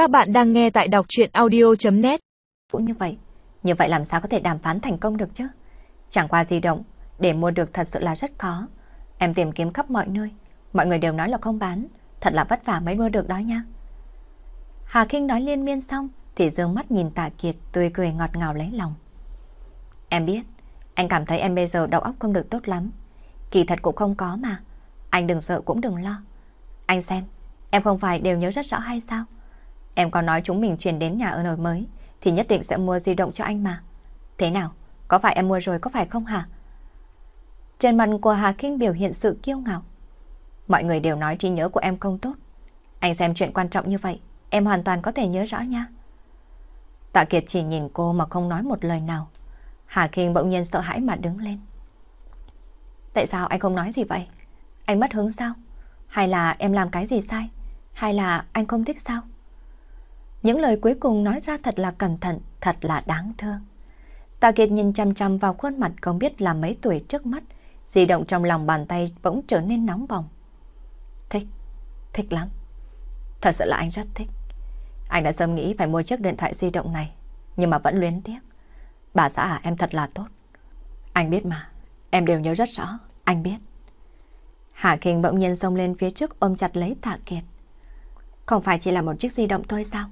Các bạn đang nghe tại đọc chuyện audio.net Cũng như vậy, như vậy làm sao có thể đàm phán thành công được chứ? Chẳng qua di động, để mua được thật sự là rất khó. Em tìm kiếm khắp mọi nơi, mọi người đều nói là không bán, thật là vất vả mới mua được đó nha. Hà Kinh nói liên miên xong, thì dương mắt nhìn Tạ Kiệt tươi cười ngọt ngào lấy lòng. Em biết, anh cảm thấy em bây giờ đầu óc không được tốt lắm. Kỳ thật cũng không có mà. Anh đừng sợ cũng đừng lo. Anh xem, em không phải đều nhớ rất rõ hay sao? Em có nói chúng mình chuyển đến nhà ở nơi mới thì nhất định sẽ mua di động cho anh mà. Thế nào? Có phải em mua rồi có phải không hả? Trên mặt của Hà Kinh biểu hiện sự kiêu ngạo. Mọi người đều nói trí nhớ của em không tốt. Anh xem chuyện quan trọng như vậy, em hoàn toàn có thể nhớ rõ nha. Tạ Kiệt chỉ nhìn cô mà không nói một lời nào. Hà Kinh bỗng nhiên sợ hãi mà đứng lên. Tại sao anh không nói gì vậy? Anh mất hứng sao? Hay là em làm cái gì sai? Hay là anh không thích sao? Những lời cuối cùng nói ra thật là cẩn thận, thật là đáng thương. Tạ Kiệt nhìn chăm chăm vào khuôn mặt không biết là mấy tuổi trước mắt, di động trong lòng bàn tay bỗng trở nên nóng bỏng. Thích, thích lắm. Thật sự là anh rất thích. Anh đã sớm nghĩ phải mua chiếc điện thoại di động này, nhưng mà vẫn luyến tiếc. Bà xã à, em thật là tốt. Anh biết mà, em đều nhớ rất rõ, anh biết. Hạ Kinh bỗng nhiên xông lên phía trước ôm chặt lấy Tạ Kiệt. Không phải chỉ là một chiếc di động thôi sao?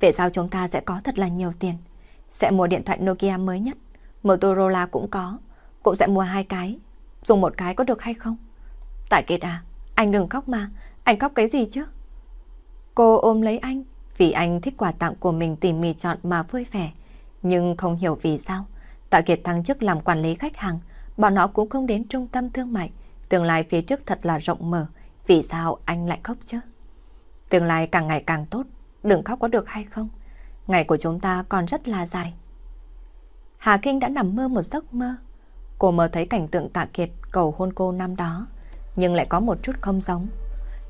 Về sau chúng ta sẽ có thật là nhiều tiền? Sẽ mua điện thoại Nokia mới nhất, Motorola cũng có, cũng sẽ mua hai cái. Dùng một cái có được hay không? tại Kiệt à, anh đừng khóc mà, anh khóc cái gì chứ? Cô ôm lấy anh, vì anh thích quà tặng của mình tỉ mỉ chọn mà vui vẻ. Nhưng không hiểu vì sao, Tạ Kiệt thăng chức làm quản lý khách hàng, bọn nó cũng không đến trung tâm thương mại. Tương lai phía trước thật là rộng mở, vì sao anh lại khóc chứ? Tương lai càng ngày càng tốt, đừng khóc có được hay không? Ngày của chúng ta còn rất là dài. Hà Kinh đã nằm mơ một giấc mơ. Cô mơ thấy cảnh tượng Tạ Kiệt cầu hôn cô năm đó, nhưng lại có một chút không giống.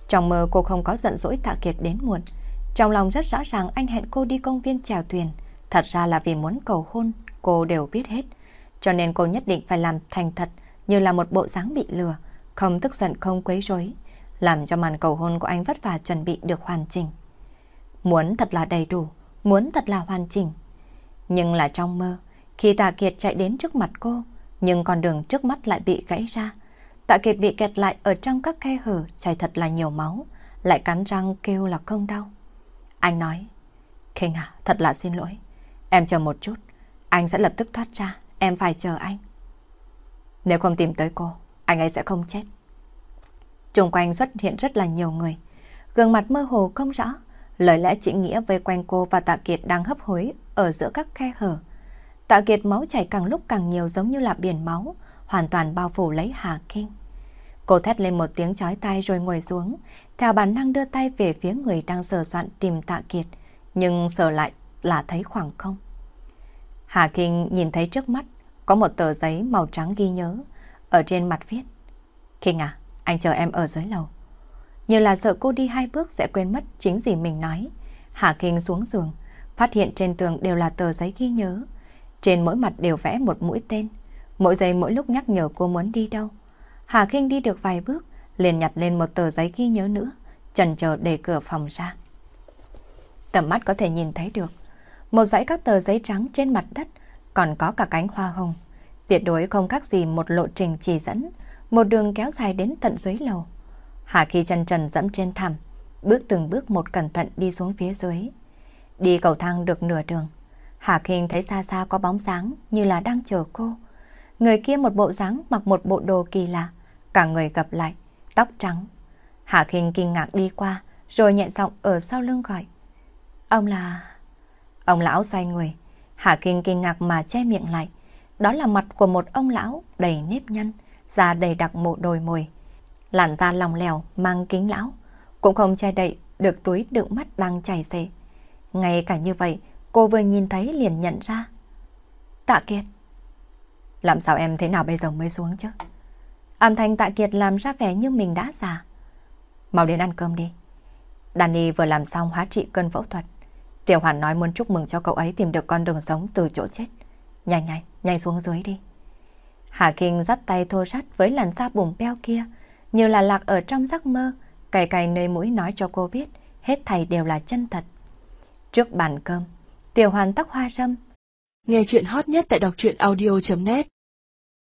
Trong mơ cô không có giận dỗi Tạ Kiệt đến muộn. Trong lòng rất rõ ràng anh hẹn cô đi công viên chèo thuyền. Thật ra là vì muốn cầu hôn, cô đều biết hết. Cho nên cô nhất định phải làm thành thật như là một bộ dáng bị lừa, không tức giận không quấy rối, làm cho màn cầu hôn của anh vất vả chuẩn bị được hoàn chỉnh. Muốn thật là đầy đủ, muốn thật là hoàn chỉnh. Nhưng là trong mơ, khi Tạ Kiệt chạy đến trước mặt cô, nhưng con đường trước mắt lại bị gãy ra. Tạ Kiệt bị kẹt lại ở trong các khe hở, chảy thật là nhiều máu, lại cắn răng kêu là không đau. Anh nói, Kinh à, thật là xin lỗi. Em chờ một chút, anh sẽ lập tức thoát ra, em phải chờ anh. Nếu không tìm tới cô, anh ấy sẽ không chết. Trung quanh xuất hiện rất là nhiều người, gương mặt mơ hồ không rõ, lời lẽ chỉ nghĩa vây quanh cô và Tạ Kiệt đang hấp hối ở giữa các khe hở. Tạ Kiệt máu chảy càng lúc càng nhiều giống như là biển máu, hoàn toàn bao phủ lấy Hà Kinh. Cô thét lên một tiếng chói tai rồi ngồi xuống, theo bản năng đưa tay về phía người đang sờ soạn tìm Tạ Kiệt, nhưng sờ lại là thấy khoảng không. Hà Kinh nhìn thấy trước mắt có một tờ giấy màu trắng ghi nhớ, ở trên mặt viết. Kinh à, anh chờ em ở dưới lầu. Như là sợ cô đi hai bước sẽ quên mất chính gì mình nói. Hà Kinh xuống giường, phát hiện trên tường đều là tờ giấy ghi nhớ. Trên mỗi mặt đều vẽ một mũi tên, mỗi giây mỗi lúc nhắc nhở cô muốn đi đâu. Hà Kinh đi được vài bước, liền nhặt lên một tờ giấy ghi nhớ nữa, chần chờ để cửa phòng ra. Tầm mắt có thể nhìn thấy được, một dãy các tờ giấy trắng trên mặt đất, còn có cả cánh hoa hồng. Tuyệt đối không khác gì một lộ trình chỉ dẫn, một đường kéo dài đến tận dưới lầu. Hà Khi chân trần dẫm trên thảm, bước từng bước một cẩn thận đi xuống phía dưới. Đi cầu thang được nửa đường, Hà Kinh thấy xa xa có bóng dáng như là đang chờ cô. Người kia một bộ dáng mặc một bộ đồ kỳ lạ, cả người gặp lại, tóc trắng. Hà Kinh kinh ngạc đi qua, rồi nhẹ giọng ở sau lưng gọi. Ông là... Ông lão xoay người, Hà Kinh kinh ngạc mà che miệng lại. Đó là mặt của một ông lão đầy nếp nhăn, da đầy đặc mộ đồi mồi. Làn da lòng lèo, mang kính lão, cũng không che đậy được túi đựng mắt đang chảy xệ. Ngay cả như vậy, cô vừa nhìn thấy liền nhận ra. Tạ Kiệt. Làm sao em thế nào bây giờ mới xuống chứ? Âm thanh Tạ Kiệt làm ra vẻ như mình đã già. Mau đến ăn cơm đi. Danny vừa làm xong hóa trị cơn phẫu thuật. Tiểu Hoàn nói muốn chúc mừng cho cậu ấy tìm được con đường sống từ chỗ chết. Nhanh nhanh, nhanh xuống dưới đi. Hà Kinh dắt tay thô rát với làn da bùm beo kia, như là lạc ở trong giấc mơ, cày cày nơi mũi nói cho cô biết, hết thầy đều là chân thật. Trước bàn cơm, Tiểu Hoàn tóc hoa râm. Nghe chuyện hot nhất tại đọc truyện audio.net